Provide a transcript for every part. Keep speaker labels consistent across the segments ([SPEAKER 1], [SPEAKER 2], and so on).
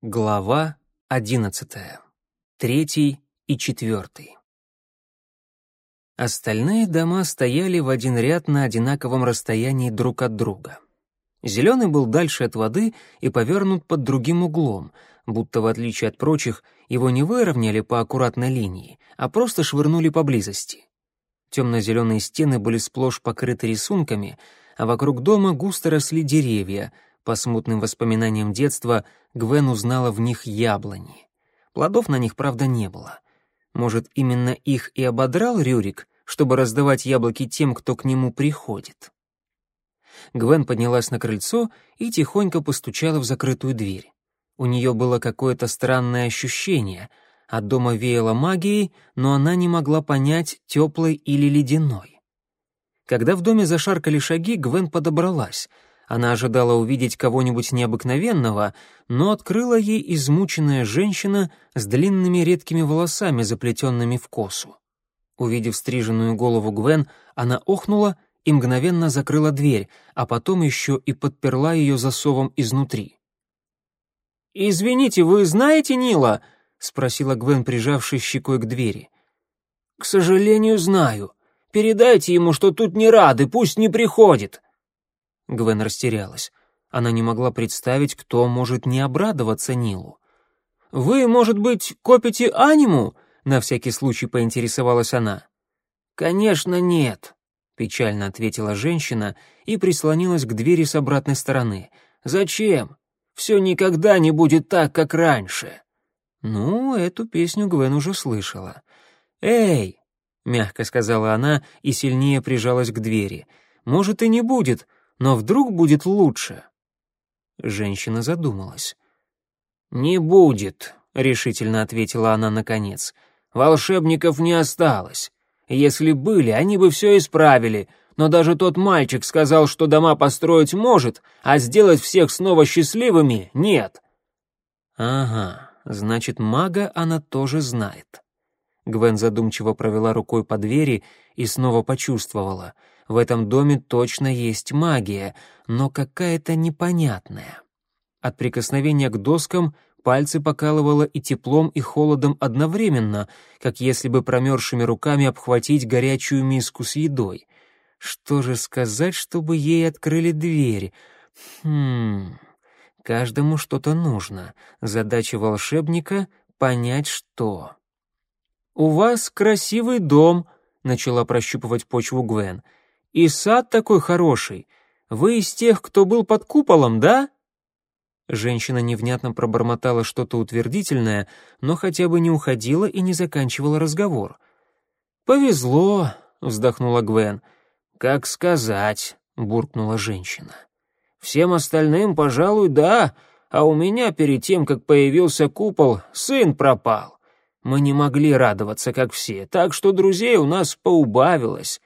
[SPEAKER 1] Глава одиннадцатая. Третий и четвертый. Остальные дома стояли в один ряд на одинаковом расстоянии друг от друга. Зеленый был дальше от воды и повернут под другим углом, будто в отличие от прочих его не выровняли по аккуратной линии, а просто швырнули поблизости. Темно-зеленые стены были сплошь покрыты рисунками, а вокруг дома густо росли деревья — по смутным воспоминаниям детства Гвен узнала в них яблони. Плодов на них, правда, не было. Может, именно их и ободрал Рюрик, чтобы раздавать яблоки тем, кто к нему приходит. Гвен поднялась на крыльцо и тихонько постучала в закрытую дверь. У нее было какое-то странное ощущение. От дома веяло магией, но она не могла понять, теплой или ледяной. Когда в доме зашаркали шаги, Гвен подобралась — она ожидала увидеть кого-нибудь необыкновенного, но открыла ей измученная женщина с длинными редкими волосами, заплетенными в косу. Увидев стриженную голову Гвен, она охнула и мгновенно закрыла дверь, а потом еще и подперла ее засовом изнутри. «Извините, вы знаете Нила?» — спросила Гвен, прижавшись щекой к двери. «К сожалению, знаю. Передайте ему, что тут не рады, пусть не приходит», Гвен растерялась. Она не могла представить, кто может не обрадоваться Нилу. «Вы, может быть, копите аниму?» — на всякий случай поинтересовалась она. «Конечно, нет», — печально ответила женщина и прислонилась к двери с обратной стороны. «Зачем? Все никогда не будет так, как раньше». Ну, эту песню Гвен уже слышала. «Эй!» — мягко сказала она и сильнее прижалась к двери. «Может, и не будет, но вдруг будет лучше?» Женщина задумалась. «Не будет», — решительно ответила она наконец. «Волшебников не осталось. Если были, они бы все исправили, но даже тот мальчик сказал, что дома построить может, а сделать всех снова счастливыми — нет». «Ага, значит, мага она тоже знает». Гвен задумчиво провела рукой по двери и снова почувствовала — в этом доме точно есть магия, но какая-то непонятная. От прикосновения к доскам пальцы покалывало и теплом, и холодом одновременно, как если бы промерзшими руками обхватить горячую миску с едой. Что же сказать, чтобы ей открыли дверь? Хм... Каждому что-то нужно. Задача волшебника — понять, что. «У вас красивый дом», — начала прощупывать почву Гвен. И сад такой хороший. Вы из тех, кто был под куполом, да?» Женщина невнятно пробормотала что-то утвердительное, но хотя бы не уходила и не заканчивала разговор. «Повезло», — вздохнула Гвен. «Как сказать», — буркнула женщина. «Всем остальным, пожалуй, да, а у меня перед тем, как появился купол, сын пропал. Мы не могли радоваться, как все, так что друзей у нас поубавилось.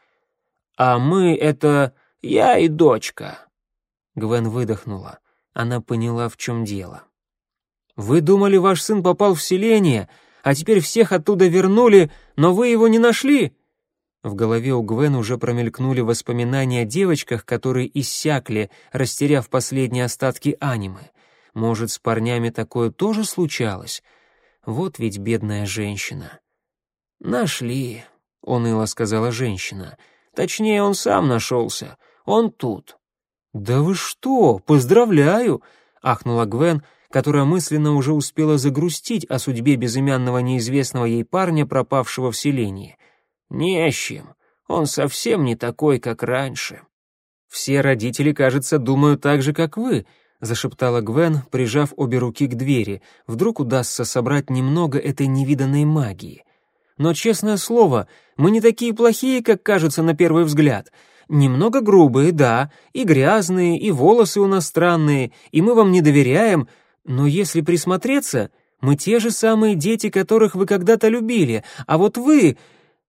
[SPEAKER 1] А мы — это я и дочка». Гвен выдохнула. Она поняла, в чем дело. «Вы думали, ваш сын попал в селение, а теперь всех оттуда вернули, но вы его не нашли?» В голове у Гвен уже промелькнули воспоминания о девочках, которые иссякли, растеряв последние остатки анимы. Может, с парнями такое тоже случалось? Вот ведь бедная женщина. «Нашли», — уныло сказала женщина. Точнее, он сам нашелся. Он тут». «Да вы что? Поздравляю!» — ахнула Гвен, которая мысленно уже успела загрустить о судьбе безымянного неизвестного ей парня, пропавшего в селении. «Не с чем. Он совсем не такой, как раньше». «Все родители, кажется, думают так же, как вы», — зашептала Гвен, прижав обе руки к двери. «Вдруг удастся собрать немного этой невиданной магии». Но, честное слово, мы не такие плохие, как кажется на первый взгляд. Немного грубые, да, и грязные, и волосы у нас странные, и мы вам не доверяем, но если присмотреться, мы те же самые дети, которых вы когда-то любили, а вот вы...»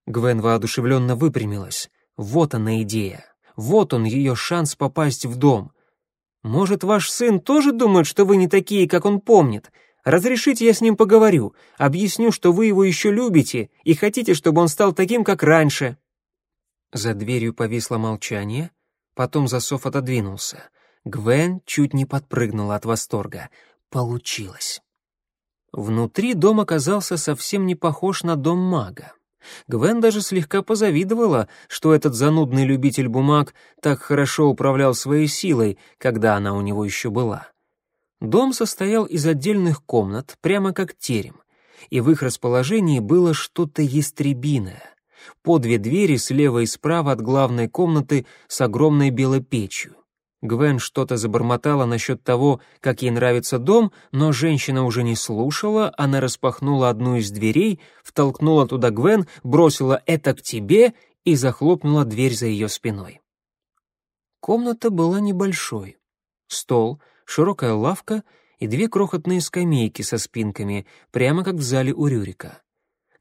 [SPEAKER 1] Гвен воодушевленно выпрямилась. «Вот она идея. Вот он, ее шанс попасть в дом. Может, ваш сын тоже думает, что вы не такие, как он помнит? Разрешите, я с ним поговорю, объясню, что вы его еще любите и хотите, чтобы он стал таким, как раньше». За дверью повисло молчание, потом засов отодвинулся. Гвен чуть не подпрыгнула от восторга. Получилось. Внутри дом оказался совсем не похож на дом мага. Гвен даже слегка позавидовала, что этот занудный любитель бумаг так хорошо управлял своей силой, когда она у него еще была. Дом состоял из отдельных комнат, прямо как терем, и в их расположении было что-то ястребиное. По две двери слева и справа от главной комнаты с огромной белой печью. Гвен что-то забормотала насчет того, как ей нравится дом, но женщина уже не слушала, она распахнула одну из дверей, втолкнула туда Гвен, бросила «это к тебе» и захлопнула дверь за ее спиной. Комната была небольшой. Стол, широкая лавка и две крохотные скамейки со спинками, прямо как в зале у Рюрика.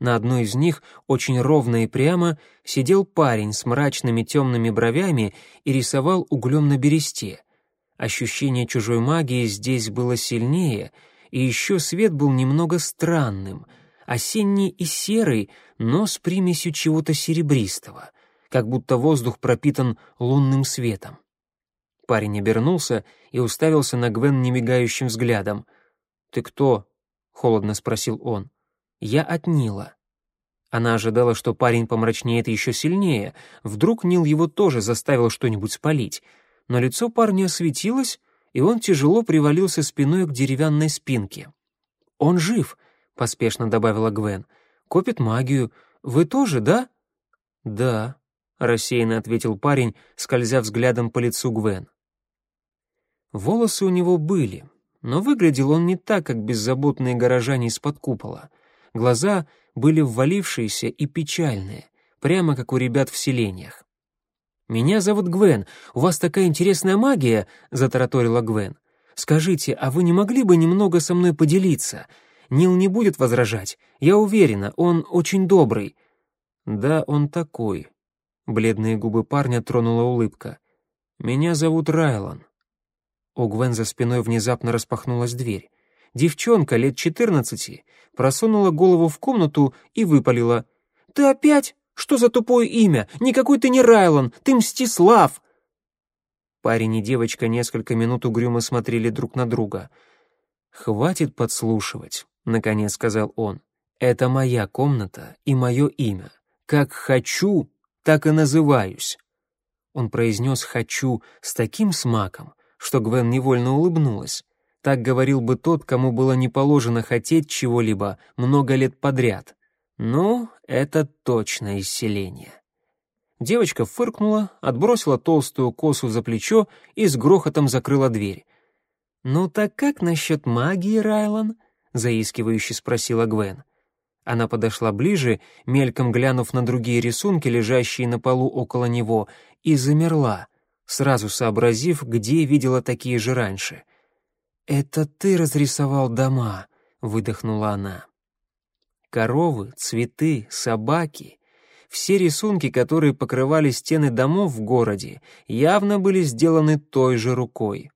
[SPEAKER 1] На одной из них, очень ровно и прямо, сидел парень с мрачными темными бровями и рисовал углем на бересте. Ощущение чужой магии здесь было сильнее, и еще свет был немного странным, осенний и серый, но с примесью чего-то серебристого, как будто воздух пропитан лунным светом. Парень обернулся и уставился на Гвен немигающим взглядом. «Ты кто?» — холодно спросил он. Я от Нила. Она ожидала, что парень помрачнеет еще сильнее. Вдруг Нил его тоже заставил что-нибудь спалить. Но лицо парня осветилось, и он тяжело привалился спиной к деревянной спинке. «Он жив», — поспешно добавила Гвен. «Копит магию. Вы тоже, да?» «Да», — рассеянно ответил парень, скользя взглядом по лицу Гвен. Волосы у него были, но выглядел он не так, как беззаботные горожане из-под купола — Глаза были ввалившиеся и печальные, прямо как у ребят в селениях. «Меня зовут Гвен. У вас такая интересная магия», — затараторила Гвен. «Скажите, а вы не могли бы немного со мной поделиться? Нил не будет возражать. Я уверена, он очень добрый». «Да, он такой». Бледные губы парня тронула улыбка. «Меня зовут Райлан». У Гвен за спиной внезапно распахнулась дверь. Девчонка лет четырнадцати просунула голову в комнату и выпалила. «Ты опять? Что за тупое имя? Никакой ты не Райлан, ты Мстислав!» Парень и девочка несколько минут угрюмо смотрели друг на друга. «Хватит подслушивать», — наконец сказал он. «Это моя комната и мое имя. Как хочу, так и называюсь». Он произнес «хочу» с таким смаком, что Гвен невольно улыбнулась. Так говорил бы тот, кому было не положено хотеть чего-либо много лет подряд. Ну, это точно исцеление. Девочка фыркнула, отбросила толстую косу за плечо и с грохотом закрыла дверь. «Ну так как насчет магии, Райлан?» — заискивающе спросила Гвен. Она подошла ближе, мельком глянув на другие рисунки, лежащие на полу около него, и замерла, сразу сообразив, где видела такие же раньше. «Это ты разрисовал дома», — выдохнула она. Коровы, цветы, собаки — все рисунки, которые покрывали стены домов в городе, явно были сделаны той же рукой.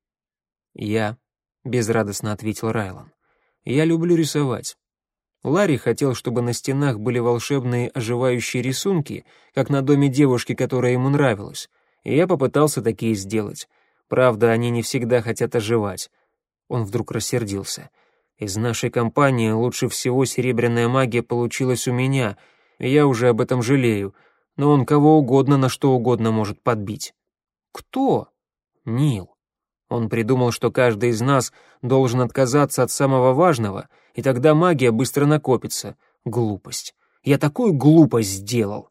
[SPEAKER 1] «Я», — безрадостно ответил Райлан, — «я люблю рисовать». Ларри хотел, чтобы на стенах были волшебные оживающие рисунки, как на доме девушки, которая ему нравилась, и я попытался такие сделать. Правда, они не всегда хотят оживать. Он вдруг рассердился. «Из нашей компании лучше всего серебряная магия получилась у меня, и я уже об этом жалею, но он кого угодно на что угодно может подбить». «Кто?» «Нил. Он придумал, что каждый из нас должен отказаться от самого важного, и тогда магия быстро накопится. Глупость. Я такую глупость сделал».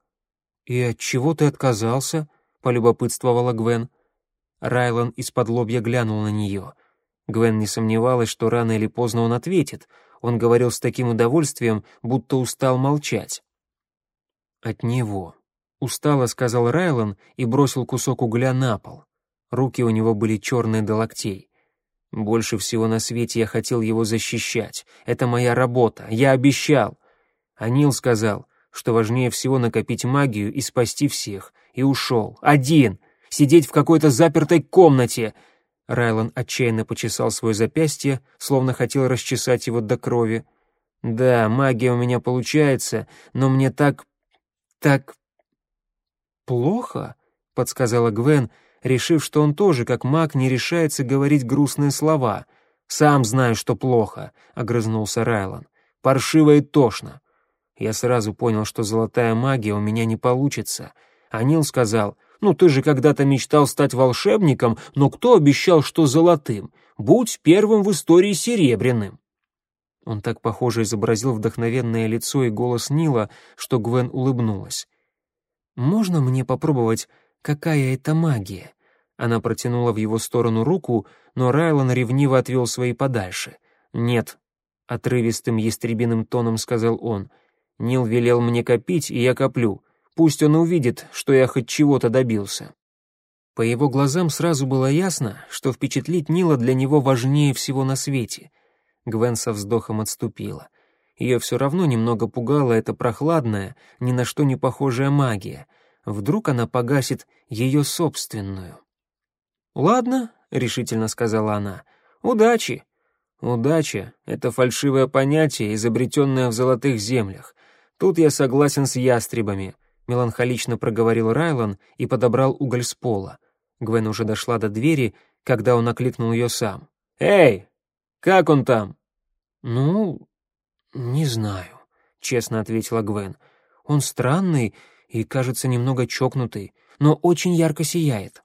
[SPEAKER 1] «И от чего ты отказался?» — полюбопытствовала Гвен. Райлан из-под лобья глянул на нее — Гвен не сомневалась, что рано или поздно он ответит. Он говорил с таким удовольствием, будто устал молчать. «От него», — устало сказал Райлан и бросил кусок угля на пол. Руки у него были черные до локтей. «Больше всего на свете я хотел его защищать. Это моя работа, я обещал». А Нил сказал, что важнее всего накопить магию и спасти всех, и ушел. Один! Сидеть в какой-то запертой комнате! Райлан отчаянно почесал свое запястье, словно хотел расчесать его до крови. «Да, магия у меня получается, но мне так... так...» «Плохо?» — подсказала Гвен, решив, что он тоже, как маг, не решается говорить грустные слова. «Сам знаю, что плохо», — огрызнулся Райлан. «Паршиво и тошно». Я сразу понял, что золотая магия у меня не получится. А Нил сказал, «Ну ты же когда-то мечтал стать волшебником, но кто обещал, что золотым? Будь первым в истории серебряным». Он так похоже изобразил вдохновенное лицо и голос Нила, что Гвен улыбнулась. «Можно мне попробовать, какая это магия?» Она протянула в его сторону руку, но Райлан ревниво отвел свои подальше. «Нет», — отрывистым ястребиным тоном сказал он, — «Нил велел мне копить, и я коплю. Пусть он увидит, что я хоть чего-то добился». По его глазам сразу было ясно, что впечатлить Нила для него важнее всего на свете. Гвен со вздохом отступила. Ее все равно немного пугала эта прохладная, ни на что не похожая магия. Вдруг она погасит ее собственную. «Ладно», — решительно сказала она, — «удачи». «Удача — это фальшивое понятие, изобретенное в золотых землях. Тут я согласен с ястребами», — меланхолично проговорил Райлан и подобрал уголь с пола. Гвен уже дошла до двери, когда он окликнул ее сам. «Эй, как он там?» «Ну, не знаю», — честно ответила Гвен. «Он странный и, кажется, немного чокнутый, но очень ярко сияет».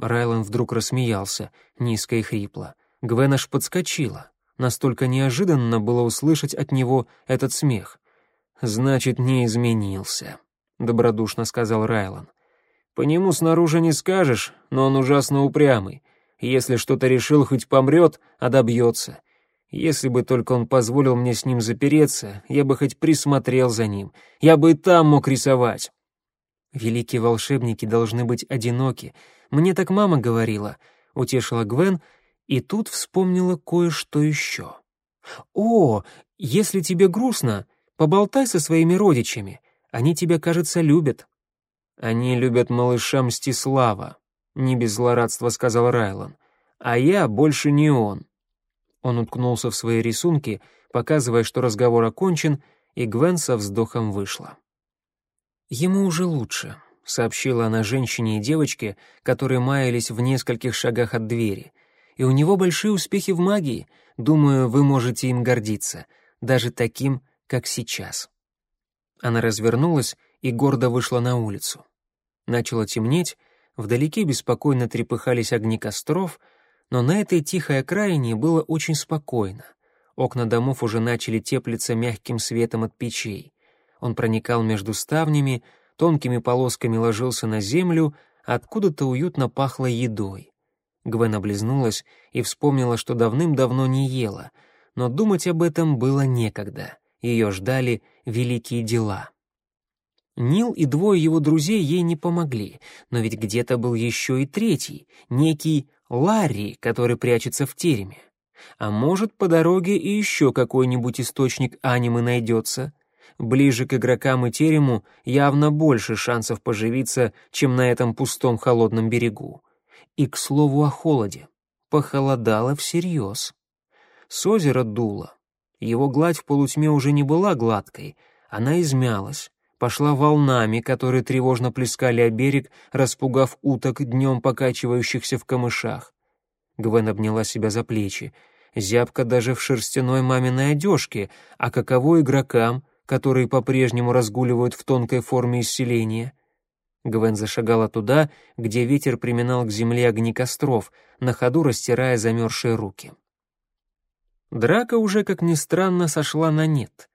[SPEAKER 1] Райлан вдруг рассмеялся, низко и хрипло. Гвен аж подскочила. Настолько неожиданно было услышать от него этот смех. «Значит, не изменился», — добродушно сказал Райлан. «По нему снаружи не скажешь, но он ужасно упрямый. Если что-то решил, хоть помрет, а добьется. Если бы только он позволил мне с ним запереться, я бы хоть присмотрел за ним. Я бы и там мог рисовать». «Великие волшебники должны быть одиноки», мне так мама говорила», — утешила Гвен, и тут вспомнила кое-что еще. «О, если тебе грустно, поболтай со своими родичами. Они тебя, кажется, любят». «Они любят малыша Мстислава», — не без злорадства сказал Райлан. «А я больше не он». Он уткнулся в свои рисунки, показывая, что разговор окончен, и Гвен со вздохом вышла. Ему уже лучше сообщила она женщине и девочке, которые маялись в нескольких шагах от двери. «И у него большие успехи в магии. Думаю, вы можете им гордиться, даже таким, как сейчас». Она развернулась и гордо вышла на улицу. Начало темнеть, вдалеке беспокойно трепыхались огни костров, но на этой тихой окраине было очень спокойно. Окна домов уже начали теплиться мягким светом от печей. Он проникал между ставнями, тонкими полосками ложился на землю, откуда-то уютно пахло едой. Гвен облизнулась и вспомнила, что давным-давно не ела, но думать об этом было некогда. Ее ждали великие дела. Нил и двое его друзей ей не помогли, но ведь где-то был еще и третий, некий Ларри, который прячется в тереме. А может, по дороге и еще какой-нибудь источник анимы найдется. Ближе к игрокам и терему явно больше шансов поживиться, чем на этом пустом холодном берегу. И, к слову, о холоде. Похолодало всерьез. С озера дуло. Его гладь в полутьме уже не была гладкой, она измялась, пошла волнами, которые тревожно плескали о берег, распугав уток днем покачивающихся в камышах. Гвен обняла себя за плечи. Зябка даже в шерстяной маминой одежке, а каково игрокам, которые по-прежнему разгуливают в тонкой форме исцеления. Гвен зашагала туда, где ветер приминал к земле огни костров, на ходу растирая замерзшие руки. Драка уже, как ни странно, сошла на нет.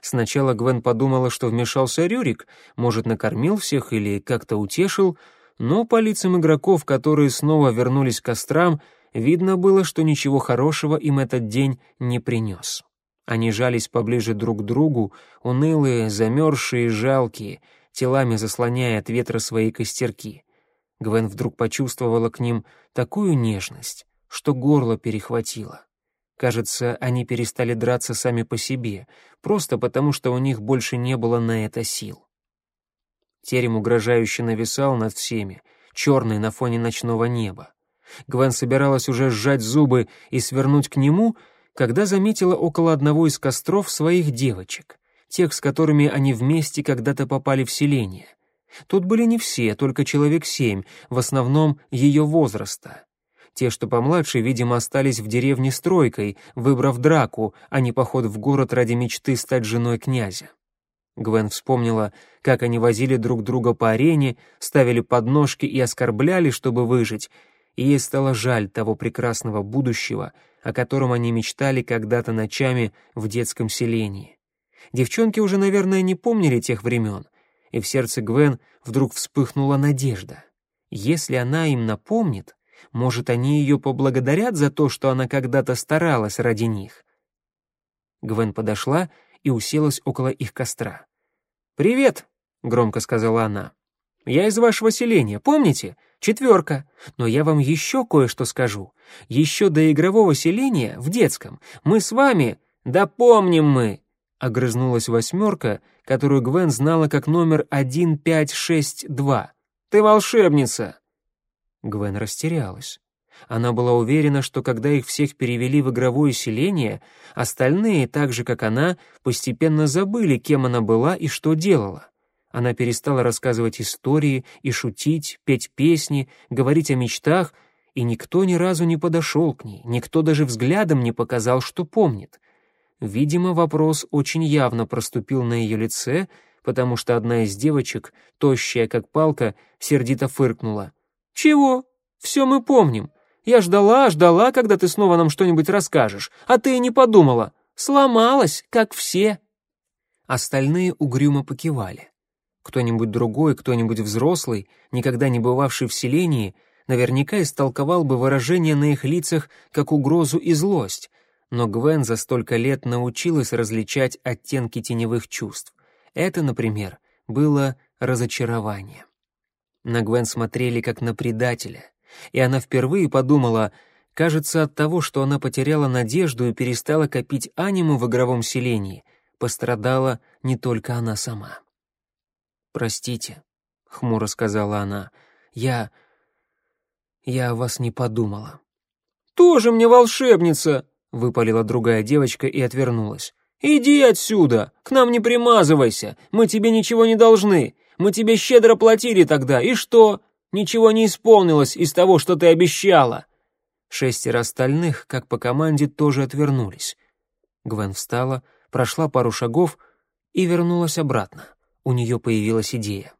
[SPEAKER 1] Сначала Гвен подумала, что вмешался Рюрик, может, накормил всех или как-то утешил, но по лицам игроков, которые снова вернулись к кострам, видно было, что ничего хорошего им этот день не принес. Они жались поближе друг к другу, унылые, замерзшие жалкие, телами заслоняя от ветра свои костерки. Гвен вдруг почувствовала к ним такую нежность, что горло перехватило. Кажется, они перестали драться сами по себе, просто потому что у них больше не было на это сил. Терем угрожающе нависал над всеми, черный на фоне ночного неба. Гвен собиралась уже сжать зубы и свернуть к нему — когда заметила около одного из костров своих девочек, тех, с которыми они вместе когда-то попали в селение. Тут были не все, только человек семь, в основном ее возраста. Те, что помладше, видимо, остались в деревне стройкой, выбрав драку, а не поход в город ради мечты стать женой князя. Гвен вспомнила, как они возили друг друга по арене, ставили подножки и оскорбляли, чтобы выжить, и ей стало жаль того прекрасного будущего, о котором они мечтали когда-то ночами в детском селении. Девчонки уже, наверное, не помнили тех времен, и в сердце Гвен вдруг вспыхнула надежда. Если она им напомнит, может, они ее поблагодарят за то, что она когда-то старалась ради них. Гвен подошла и уселась около их костра. «Привет», — громко сказала она. «Я из вашего селения, помните? Четверка. Но я вам еще кое-что скажу. Еще до игрового селения, в детском, мы с вами... Да помним мы!» Огрызнулась восьмерка, которую Гвен знала как номер 1562. «Ты волшебница!» Гвен растерялась. Она была уверена, что когда их всех перевели в игровое селение, остальные, так же как она, постепенно забыли, кем она была и что делала. Она перестала рассказывать истории и шутить, петь песни, говорить о мечтах, и никто ни разу не подошел к ней, никто даже взглядом не показал, что помнит. Видимо, вопрос очень явно проступил на ее лице, потому что одна из девочек, тощая как палка, сердито фыркнула. «Чего? Все мы помним. Я ждала, ждала, когда ты снова нам что-нибудь расскажешь, а ты и не подумала. Сломалась, как все». Остальные угрюмо покивали. Кто-нибудь другой, кто-нибудь взрослый, никогда не бывавший в селении, наверняка истолковал бы выражение на их лицах как угрозу и злость, но Гвен за столько лет научилась различать оттенки теневых чувств. Это, например, было разочарование. На Гвен смотрели как на предателя, и она впервые подумала, кажется, от того, что она потеряла надежду и перестала копить аниму в игровом селении, пострадала не только она сама. «Простите», — хмуро сказала она, — «я... я о вас не подумала». «Тоже мне волшебница!» — выпалила другая девочка и отвернулась. «Иди отсюда! К нам не примазывайся! Мы тебе ничего не должны! Мы тебе щедро платили тогда, и что? Ничего не исполнилось из того, что ты обещала!» Шестеро остальных, как по команде, тоже отвернулись. Гвен встала, прошла пару шагов и вернулась обратно. У нее появилась идея.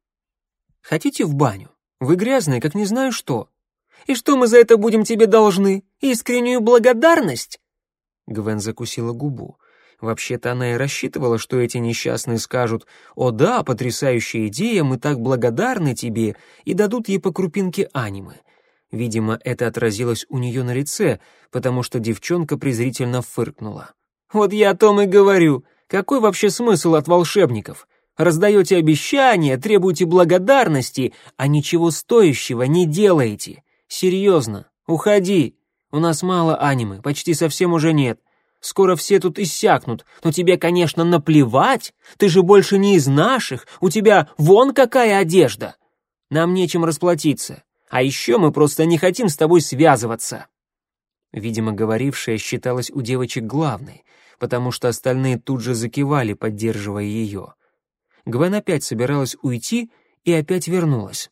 [SPEAKER 1] «Хотите в баню? Вы грязные, как не знаю что. И что мы за это будем тебе должны? Искреннюю благодарность?» Гвен закусила губу. Вообще-то она и рассчитывала, что эти несчастные скажут «О да, потрясающая идея, мы так благодарны тебе» и дадут ей по крупинке анимы. Видимо, это отразилось у нее на лице, потому что девчонка презрительно фыркнула. «Вот я о том и говорю. Какой вообще смысл от волшебников? Раздаете обещания, требуете благодарности, а ничего стоящего не делаете. Серьезно, уходи. У нас мало анимы, почти совсем уже нет. Скоро все тут иссякнут, но тебе, конечно, наплевать. Ты же больше не из наших, у тебя вон какая одежда. Нам нечем расплатиться. А еще мы просто не хотим с тобой связываться». Видимо, говорившая считалась у девочек главной, потому что остальные тут же закивали, поддерживая ее. Гвен опять собиралась уйти и опять вернулась.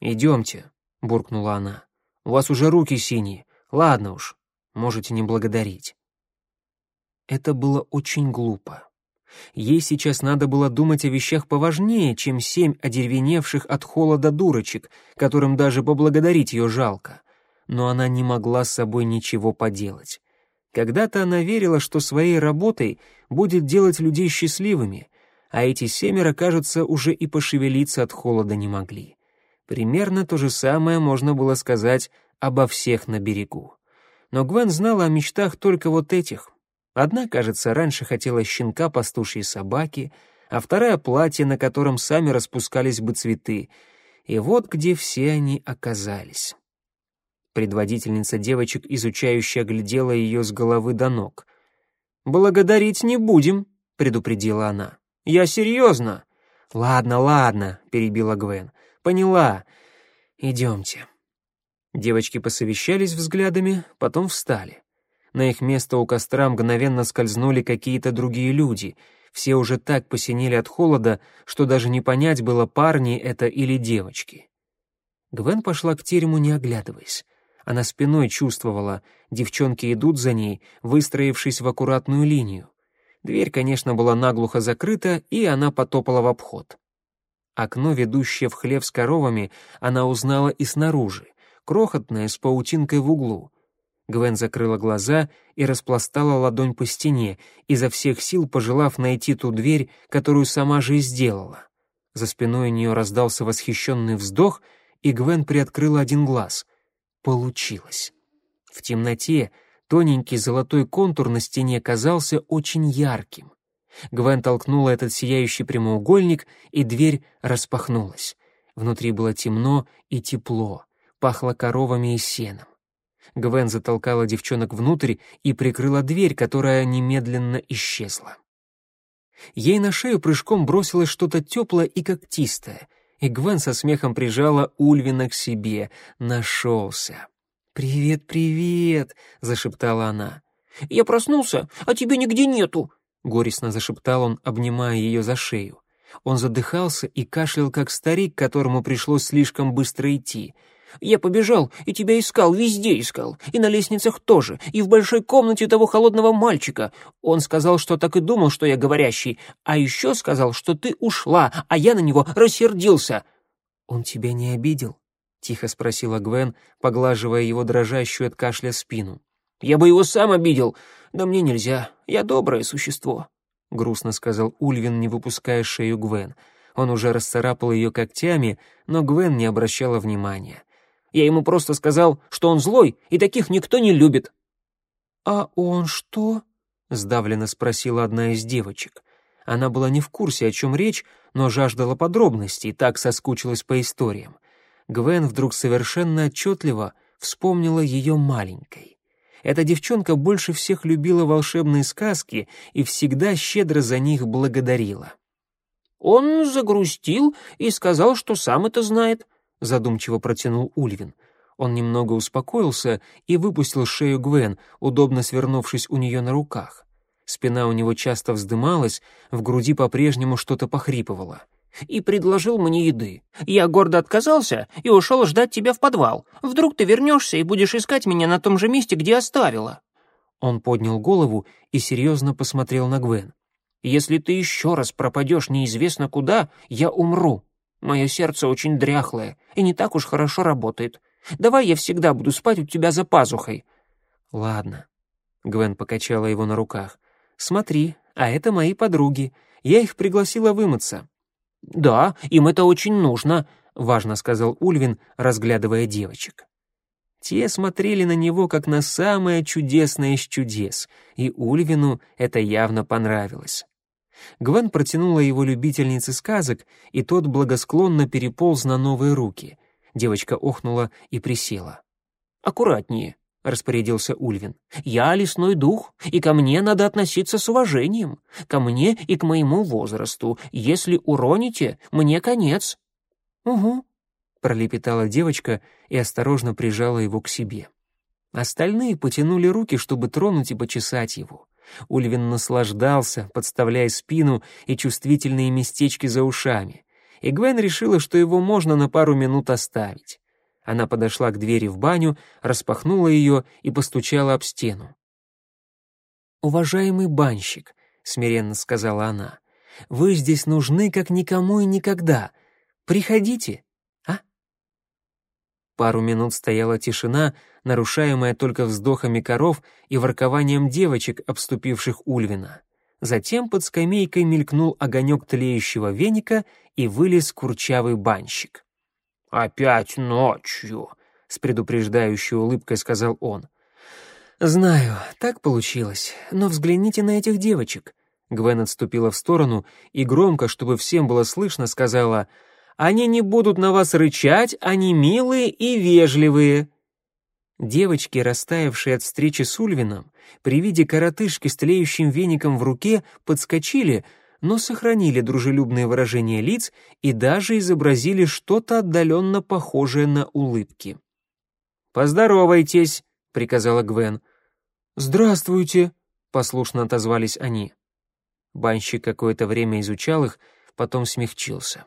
[SPEAKER 1] «Идемте», — буркнула она. «У вас уже руки синие. Ладно уж, можете не благодарить». Это было очень глупо. Ей сейчас надо было думать о вещах поважнее, чем семь одеревеневших от холода дурочек, которым даже поблагодарить ее жалко. Но она не могла с собой ничего поделать. Когда-то она верила, что своей работой будет делать людей счастливыми, а эти семеро, кажется, уже и пошевелиться от холода не могли. Примерно то же самое можно было сказать обо всех на берегу. Но Гвен знала о мечтах только вот этих. Одна, кажется, раньше хотела щенка пастушьей собаки, а вторая — платье, на котором сами распускались бы цветы. И вот где все они оказались. Предводительница девочек, изучающая, глядела ее с головы до ног. «Благодарить не будем», — предупредила она. «Я серьезно». «Ладно, ладно», — перебила Гвен. «Поняла. Идемте». Девочки посовещались взглядами, потом встали. На их место у костра мгновенно скользнули какие-то другие люди. Все уже так посинели от холода, что даже не понять было, парни это или девочки. Гвен пошла к терему, не оглядываясь. Она спиной чувствовала, девчонки идут за ней, выстроившись в аккуратную линию. Дверь, конечно, была наглухо закрыта, и она потопала в обход. Окно, ведущее в хлев с коровами, она узнала и снаружи, крохотное, с паутинкой в углу. Гвен закрыла глаза и распластала ладонь по стене, изо всех сил пожелав найти ту дверь, которую сама же и сделала. За спиной у нее раздался восхищенный вздох, и Гвен приоткрыла один глаз. Получилось. В темноте тоненький золотой контур на стене казался очень ярким. Гвен толкнула этот сияющий прямоугольник, и дверь распахнулась. Внутри было темно и тепло, пахло коровами и сеном. Гвен затолкала девчонок внутрь и прикрыла дверь, которая немедленно исчезла. Ей на шею прыжком бросилось что-то теплое и когтистое, и Гвен со смехом прижала Ульвина к себе. Нашелся. «Привет, привет!» — зашептала она.
[SPEAKER 2] «Я проснулся, а тебя нигде нету!»
[SPEAKER 1] — горестно зашептал он, обнимая ее за шею. Он задыхался и кашлял, как старик, которому пришлось слишком быстро идти —
[SPEAKER 2] я побежал и тебя искал, везде искал, и на лестницах тоже, и в большой комнате того холодного мальчика. Он сказал, что так и думал, что я говорящий, а еще сказал, что ты ушла, а я на него рассердился».
[SPEAKER 1] «Он тебя не обидел?» — тихо спросила Гвен, поглаживая его дрожащую от кашля спину.
[SPEAKER 2] «Я бы его сам обидел, да мне нельзя, я доброе существо», — грустно сказал Ульвин, не выпуская шею Гвен. Он уже расцарапал ее когтями, но Гвен не обращала внимания. Я ему просто сказал, что он злой, и таких никто не любит».
[SPEAKER 1] «А он что?» — сдавленно спросила одна из девочек. Она была не в курсе, о чем речь, но жаждала подробностей, так соскучилась по историям. Гвен вдруг совершенно отчетливо вспомнила ее маленькой. Эта девчонка больше всех любила волшебные сказки и всегда щедро за них благодарила.
[SPEAKER 2] «Он загрустил и сказал, что сам это знает»,
[SPEAKER 1] задумчиво протянул Ульвин. Он немного успокоился и выпустил шею Гвен, удобно свернувшись у нее на руках. Спина у него часто вздымалась, в груди по-прежнему что-то похрипывало.
[SPEAKER 2] «И предложил мне еды. Я гордо отказался и ушел ждать тебя в подвал. Вдруг ты вернешься и будешь искать меня на том же месте, где оставила».
[SPEAKER 1] Он поднял голову и серьезно посмотрел на Гвен.
[SPEAKER 2] «Если ты еще раз пропадешь неизвестно куда, я умру», Мое сердце очень дряхлое и не так уж хорошо работает. Давай я всегда буду спать у тебя за пазухой».
[SPEAKER 1] «Ладно». Гвен покачала его на руках. «Смотри, а это мои подруги. Я их пригласила вымыться».
[SPEAKER 2] «Да, им это очень нужно», —
[SPEAKER 1] важно сказал Ульвин, разглядывая девочек. Те смотрели на него как на самое чудесное из чудес, и Ульвину это явно понравилось. Гвен протянула его любительнице сказок, и тот благосклонно переполз на новые руки. Девочка охнула и присела.
[SPEAKER 2] «Аккуратнее», — распорядился Ульвин. «Я лесной дух, и ко мне надо относиться с уважением. Ко мне и к моему возрасту. Если уроните, мне конец».
[SPEAKER 1] «Угу», — пролепетала девочка и осторожно прижала его к себе. Остальные потянули руки, чтобы тронуть и почесать его. Ульвин наслаждался, подставляя спину и чувствительные местечки за ушами. И Гвен решила, что его можно на пару минут оставить. Она подошла к двери в баню, распахнула ее и постучала об стену. «Уважаемый банщик», — смиренно сказала она, — «вы здесь нужны как никому и никогда. Приходите». Пару минут стояла тишина, нарушаемая только вздохами коров и воркованием девочек, обступивших Ульвина. Затем под скамейкой мелькнул огонек тлеющего веника и вылез курчавый банщик.
[SPEAKER 2] «Опять ночью», — с предупреждающей улыбкой сказал он.
[SPEAKER 1] «Знаю, так получилось, но взгляните на этих девочек». Гвен отступила в сторону и громко, чтобы всем было слышно, сказала — они не будут на вас рычать, они милые и вежливые». Девочки, растаявшие от встречи с Ульвином, при виде коротышки с тлеющим веником в руке, подскочили, но сохранили дружелюбные выражения лиц и даже изобразили что-то отдаленно похожее на улыбки. «Поздоровайтесь», — приказала Гвен. «Здравствуйте», — послушно отозвались они. Банщик какое-то время изучал их, потом смягчился.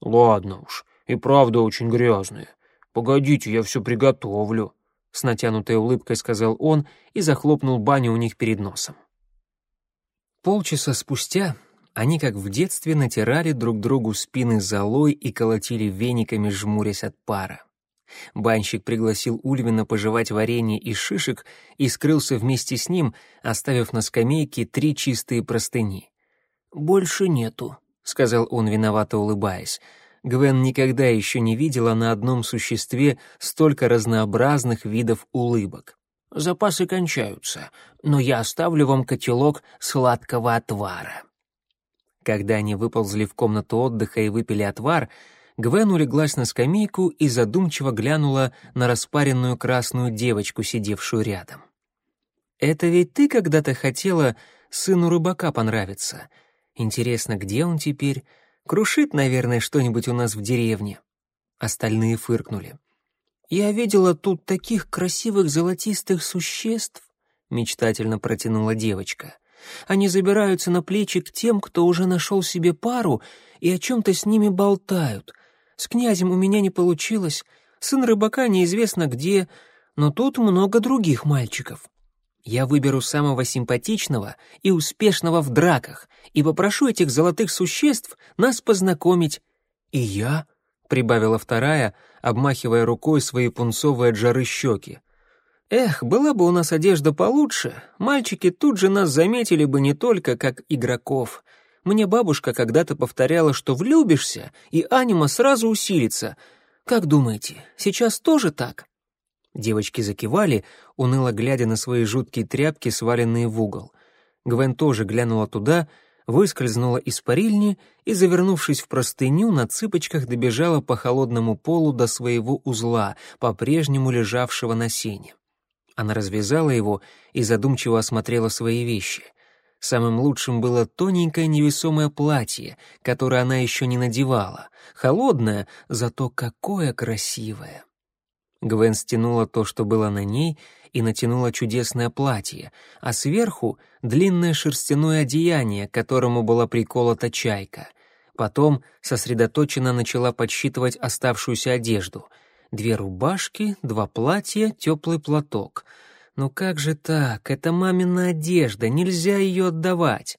[SPEAKER 2] «Ладно уж, и правда очень грязные. Погодите, я все приготовлю», — с натянутой улыбкой сказал он и захлопнул баню у них перед носом. Полчаса спустя они, как в детстве, натирали друг другу спины золой и колотили вениками, жмурясь от пара. Банщик пригласил Ульвина пожевать варенье из шишек и скрылся вместе с ним, оставив на скамейке три чистые простыни. «Больше нету», — сказал он, виновато улыбаясь. Гвен никогда еще не видела на одном существе столько разнообразных видов улыбок. «Запасы кончаются, но я оставлю вам котелок сладкого отвара». Когда они выползли в комнату отдыха и выпили отвар, Гвен улеглась на скамейку и задумчиво глянула на распаренную красную девочку, сидевшую рядом. «Это ведь ты когда-то хотела сыну рыбака понравиться. Интересно, где он теперь? Крушит, наверное, что-нибудь у нас в деревне». Остальные фыркнули. «Я видела тут таких красивых золотистых существ», — мечтательно протянула девочка. «Они забираются на плечи к тем, кто уже нашел себе пару, и о чем-то с ними болтают. С князем у меня не получилось, сын рыбака неизвестно где, но тут много других мальчиков. Я выберу самого симпатичного и успешного в драках и попрошу этих золотых существ нас познакомить. И я, — прибавила вторая, обмахивая рукой свои пунцовые от жары щеки. Эх, была бы у нас одежда получше, мальчики тут же нас заметили бы не только как игроков. Мне бабушка когда-то повторяла, что влюбишься, и анима сразу усилится. Как думаете, сейчас тоже так? Девочки закивали, уныло глядя на свои жуткие тряпки, сваленные в угол. Гвен тоже глянула туда, выскользнула из парильни и, завернувшись в простыню, на цыпочках добежала по холодному полу до своего узла, по-прежнему лежавшего на сене. Она развязала его и задумчиво осмотрела свои вещи. Самым лучшим было тоненькое невесомое платье, которое она еще не надевала, холодное, зато какое красивое. Гвен стянула то, что было на ней, и натянула чудесное платье, а сверху — длинное шерстяное одеяние, к которому была приколота чайка. Потом сосредоточенно начала подсчитывать оставшуюся одежду. Две рубашки, два платья, теплый платок. «Ну как же так? Это мамина одежда, нельзя ее отдавать!»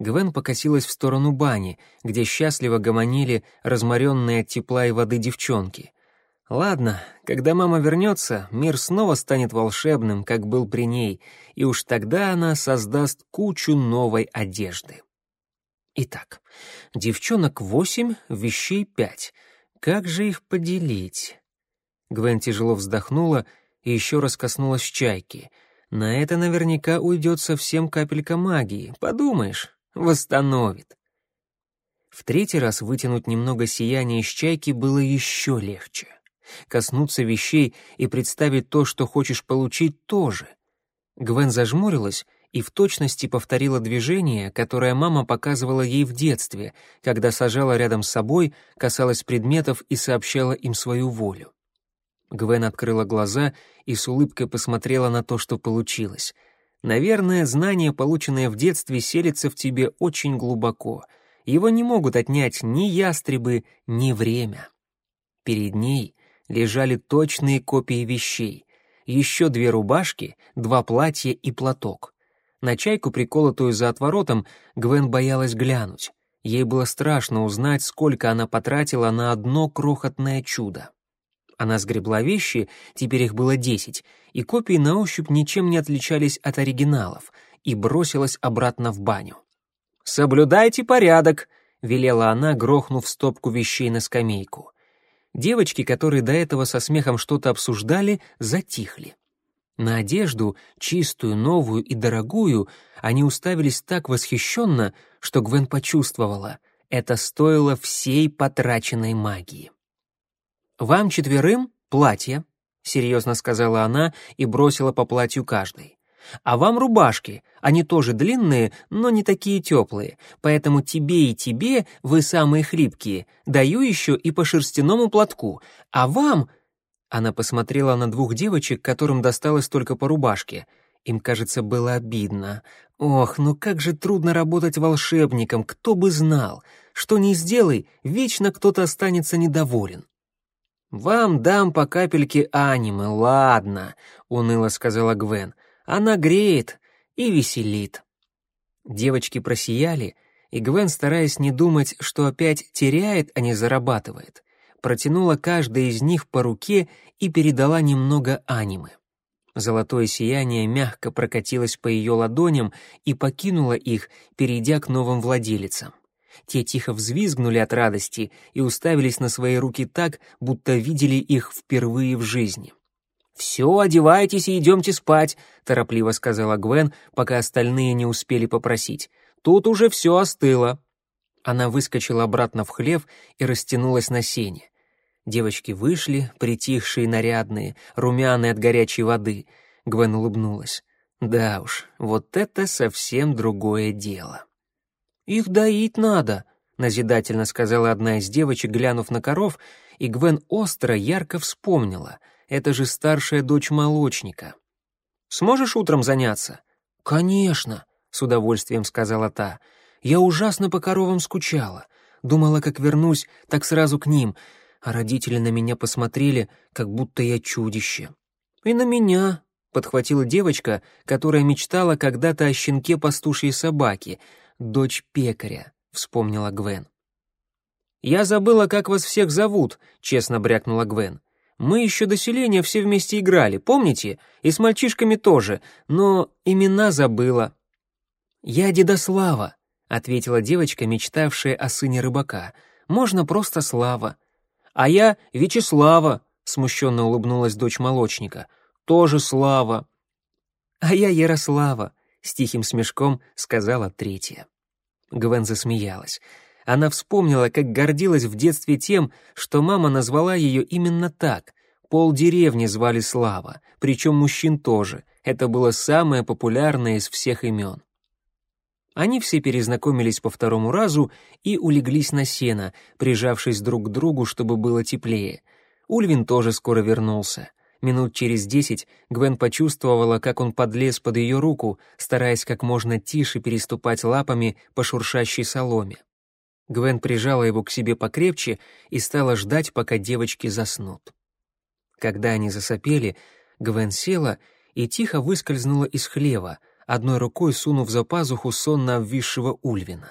[SPEAKER 2] Гвен покосилась в сторону бани, где счастливо гомонили разморенные от тепла и воды девчонки — Ладно, когда мама вернется, мир снова станет волшебным, как был при ней, и уж тогда она создаст кучу новой одежды. Итак, девчонок восемь, вещей пять. Как же их поделить? Гвен тяжело вздохнула и еще раз коснулась чайки. На это наверняка уйдет совсем капелька магии. Подумаешь, восстановит. В третий раз вытянуть немного сияния из чайки было еще легче. Коснуться вещей и представить то, что хочешь получить, тоже. Гвен зажмурилась и в точности повторила движение, которое мама показывала ей в детстве, когда сажала рядом с собой, касалась предметов и сообщала им свою волю. Гвен открыла глаза и с улыбкой посмотрела на то, что получилось. Наверное, знание, полученное в детстве, селится в тебе очень глубоко. Его не могут отнять ни ястребы, ни время. Перед ней лежали точные копии вещей. Еще две рубашки, два платья и платок. На чайку, приколотую за отворотом, Гвен боялась глянуть. Ей было страшно узнать, сколько она потратила на одно крохотное чудо. Она сгребла вещи, теперь их было десять, и копии на ощупь ничем не отличались от оригиналов, и бросилась обратно в баню. «Соблюдайте порядок», — велела она, грохнув стопку вещей на скамейку. Девочки, которые до этого со смехом что-то обсуждали, затихли. На одежду, чистую, новую и дорогую, они уставились так восхищенно, что Гвен почувствовала — это стоило всей потраченной магии. «Вам четверым платье», — серьезно сказала она и бросила по платью каждой. А вам рубашки, они тоже длинные, но не такие теплые, поэтому тебе и тебе, вы самые хлипкие, даю еще и по шерстяному платку, а вам...» Она посмотрела на двух девочек, которым досталось только по рубашке. Им, кажется, было обидно. «Ох, ну как же трудно работать волшебником, кто бы знал! Что ни сделай, вечно кто-то останется недоволен». «Вам дам по капельке анимы, ладно», — уныло сказала Гвен. «Она греет и веселит». Девочки просияли, и Гвен, стараясь не думать, что опять теряет, а не зарабатывает, протянула каждой из них по руке и передала немного анимы. Золотое сияние мягко прокатилось по ее ладоням и покинуло их, перейдя к новым владелицам. Те тихо взвизгнули от радости и уставились на свои руки так, будто видели их впервые в жизни. «Все, одевайтесь и идемте спать», — торопливо сказала Гвен, пока остальные не успели попросить. «Тут уже все остыло». Она выскочила обратно в хлев и растянулась на сене. Девочки вышли, притихшие нарядные, румяные от горячей воды. Гвен улыбнулась. Да уж, вот это совсем другое дело. «Их доить надо», — назидательно сказала одна из девочек, глянув на коров, и Гвен остро, ярко вспомнила. Это же старшая дочь молочника. «Сможешь утром заняться?» «Конечно», — с удовольствием сказала та. «Я ужасно по коровам скучала. Думала, как вернусь, так сразу к ним а родители на меня посмотрели, как будто я чудище. «И на меня», — подхватила девочка, которая мечтала когда-то о щенке пастушьей собаки, дочь пекаря, — вспомнила Гвен. «Я забыла, как вас всех зовут», — честно брякнула Гвен. «Мы еще до селения все вместе играли, помните? И с мальчишками тоже, но имена забыла». «Я Дедослава», — ответила девочка, мечтавшая о сыне рыбака. «Можно просто Слава. «А я Вячеслава», — смущенно улыбнулась дочь молочника. «Тоже Слава». «А я Ярослава», — с тихим смешком сказала третья. Гвен засмеялась. Она вспомнила, как гордилась в детстве тем, что мама назвала ее именно так. Пол деревни звали Слава, причем мужчин тоже. Это было самое популярное из всех имен. Они все перезнакомились по второму разу и улеглись на сено, прижавшись друг к другу, чтобы было теплее. Ульвин тоже скоро вернулся. Минут через десять Гвен почувствовала, как он подлез под ее руку, стараясь как можно тише переступать лапами по шуршащей соломе. Гвен прижала его к себе покрепче и стала ждать, пока девочки заснут. Когда они засопели, Гвен села и тихо выскользнула из хлева — одной рукой сунув за пазуху сонно обвисшего Ульвина.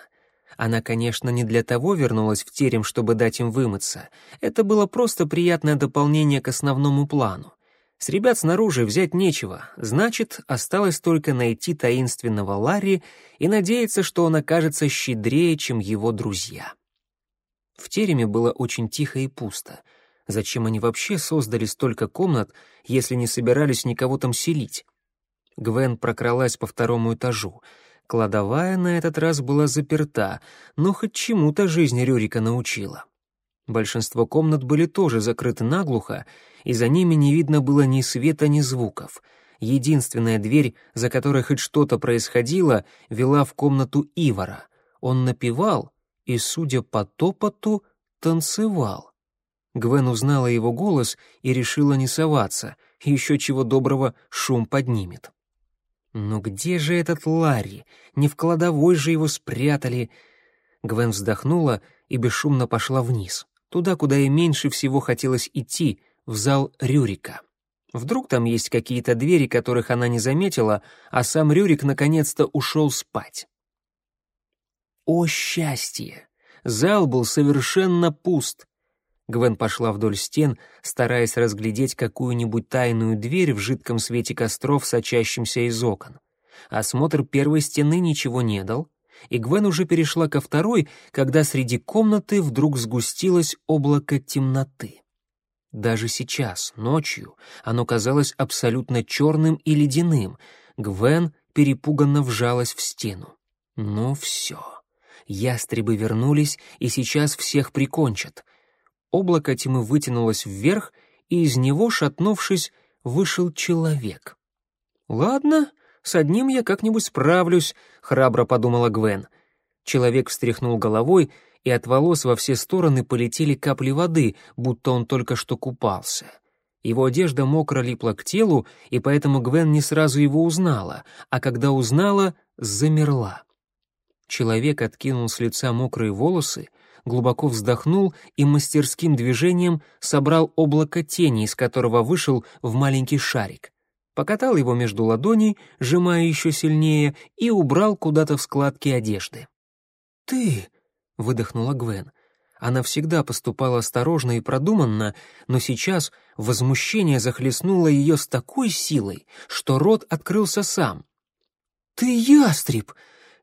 [SPEAKER 2] Она, конечно, не для того вернулась в терем, чтобы дать им вымыться. Это было просто приятное дополнение к основному плану. С ребят снаружи взять нечего, значит, осталось только найти таинственного Ларри и надеяться, что он окажется щедрее, чем его друзья. В тереме было очень тихо и пусто. Зачем они вообще создали столько комнат, если не собирались никого там селить? Гвен прокралась по второму этажу. Кладовая на этот раз была заперта, но хоть чему-то жизнь Рюрика научила. Большинство комнат были тоже закрыты наглухо, и за ними не видно было ни света, ни звуков. Единственная дверь, за которой хоть что-то происходило, вела в комнату Ивара. Он напевал и, судя по топоту, танцевал. Гвен узнала его голос и решила не соваться, еще чего доброго шум поднимет. Но где же этот Ларри? Не в кладовой же его спрятали. Гвен вздохнула и бесшумно пошла вниз, туда, куда ей меньше всего хотелось идти, в зал Рюрика. Вдруг там есть какие-то двери, которых она не заметила, а сам Рюрик наконец-то ушел спать. О счастье! Зал был совершенно пуст. Гвен пошла вдоль стен, стараясь разглядеть какую-нибудь тайную дверь в жидком свете костров, сочащимся из окон. Осмотр первой стены ничего не дал, и Гвен уже перешла ко второй, когда среди комнаты вдруг сгустилось облако темноты. Даже сейчас, ночью, оно казалось абсолютно черным и ледяным. Гвен перепуганно вжалась в стену. Ну все. Ястребы вернулись и сейчас всех прикончат. Облако тьмы вытянулось вверх, и из него, шатнувшись, вышел человек. «Ладно, с одним я как-нибудь справлюсь», — храбро подумала Гвен. Человек встряхнул головой, и от волос во все стороны полетели капли воды, будто он только что купался. Его одежда мокро липла к телу, и поэтому Гвен не сразу его узнала, а когда узнала, замерла. Человек откинул с лица мокрые волосы,
[SPEAKER 1] глубоко вздохнул и мастерским движением собрал облако тени, из которого вышел в маленький шарик. Покатал его между ладоней, сжимая еще сильнее, и убрал куда-то в складки одежды. «Ты!» — выдохнула Гвен. Она всегда поступала осторожно и продуманно, но сейчас возмущение захлестнуло ее с такой силой, что рот открылся сам. «Ты ястреб!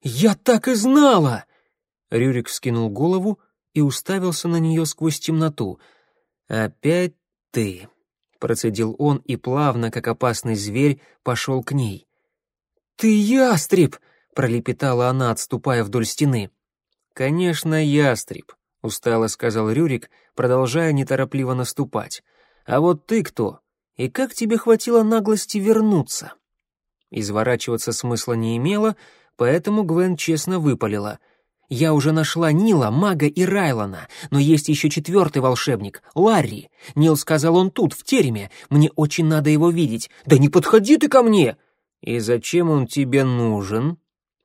[SPEAKER 1] Я так и знала!» Рюрик вскинул голову и уставился на нее сквозь темноту. «Опять ты!» — процедил он и плавно, как опасный зверь, пошел к ней. «Ты ястреб!» — пролепетала она, отступая вдоль стены. «Конечно, ястреб», — устало сказал Рюрик, продолжая неторопливо наступать. «А вот ты кто? И как тебе хватило наглости вернуться?» Изворачиваться смысла не имело, поэтому Гвен честно выпалила. «Я уже нашла Нила, Мага и Райлона, но есть еще четвертый волшебник, Ларри. Нил сказал, он тут, в тереме. Мне очень надо его видеть. Да не подходи ты ко мне!» «И зачем он тебе нужен?»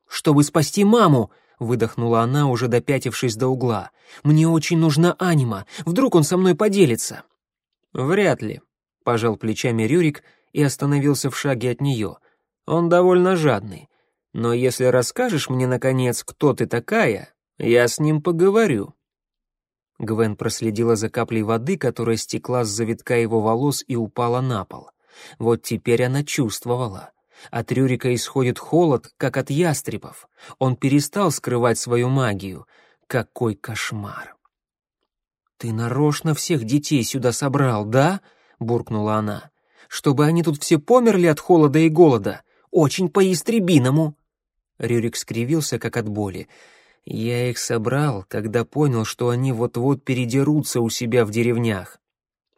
[SPEAKER 1] «Чтобы спасти маму!» — выдохнула она, уже допятившись до угла. «Мне очень нужна анима. Вдруг он со мной поделится?» «Вряд ли», — пожал плечами Рюрик и остановился в шаге от нее. Он довольно жадный. Но если расскажешь мне, наконец, кто ты такая, я с ним поговорю». Гвен проследила за каплей воды, которая стекла с завитка его волос и упала на пол. Вот теперь она чувствовала. От Рюрика исходит холод, как от ястребов. Он перестал скрывать свою магию. Какой кошмар! «Ты нарочно всех детей сюда собрал, да?» — буркнула она. «Чтобы они тут все померли от холода и голода очень по-истребиному». Рюрик скривился, как от боли. «Я их собрал, когда понял, что они вот-вот передерутся у себя в деревнях».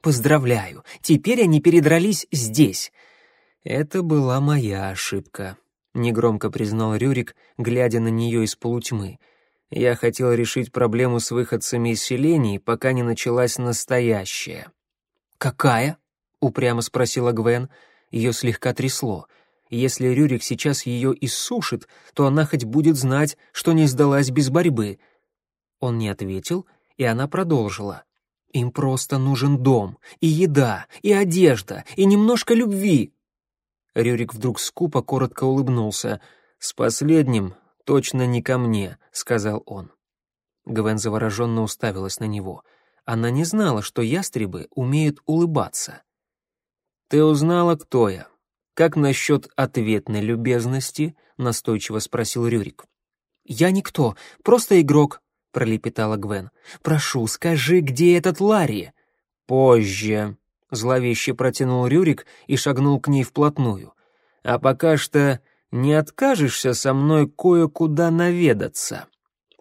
[SPEAKER 1] «Поздравляю, теперь они передрались здесь». «Это была моя ошибка», — негромко признал Рюрик, глядя на нее из полутьмы. «Я хотел решить проблему с выходцами из селений, пока не началась настоящая». «Какая?» — упрямо спросила Гвен. Ее слегка трясло. Если Рюрик сейчас ее иссушит, то она хоть будет знать, что не сдалась без борьбы. Он не ответил, и она продолжила. Им просто нужен дом, и еда, и одежда, и немножко любви. Рюрик вдруг скупо коротко улыбнулся. «С последним точно не ко мне», — сказал он. Гвен завороженно уставилась на него. Она не знала, что ястребы умеют улыбаться. «Ты узнала, кто я?» «Как насчет ответной любезности?» — настойчиво спросил Рюрик. «Я никто, просто игрок», — пролепетала Гвен. «Прошу, скажи, где этот Ларри?» «Позже», — зловеще протянул Рюрик и шагнул к ней вплотную. «А пока что не откажешься со мной кое-куда наведаться?»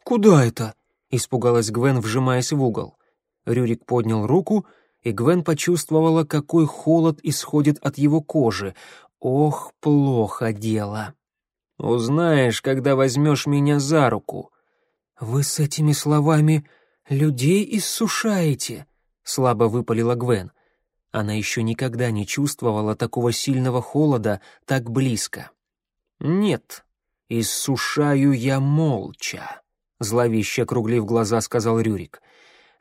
[SPEAKER 1] «Куда это?» — испугалась Гвен, вжимаясь в угол. Рюрик поднял руку, и Гвен почувствовала, какой холод исходит от его кожи. Ох, плохо дело. Узнаешь, когда возьмешь меня за руку. Вы с этими словами людей иссушаете, слабо выпалила Гвен. Она еще никогда не чувствовала такого сильного холода так близко. Нет, иссушаю я молча, зловеще округлив глаза, сказал Рюрик.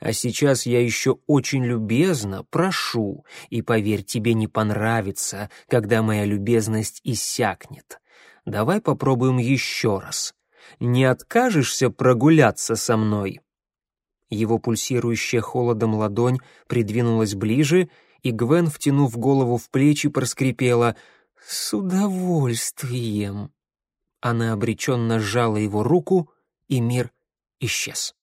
[SPEAKER 1] А сейчас я еще очень любезно прошу, и, поверь, тебе не понравится, когда моя любезность иссякнет. Давай попробуем еще раз. Не откажешься прогуляться со мной?» Его пульсирующая холодом ладонь придвинулась ближе, и Гвен, втянув голову в плечи, проскрипела «С удовольствием». Она обреченно сжала его руку, и мир исчез.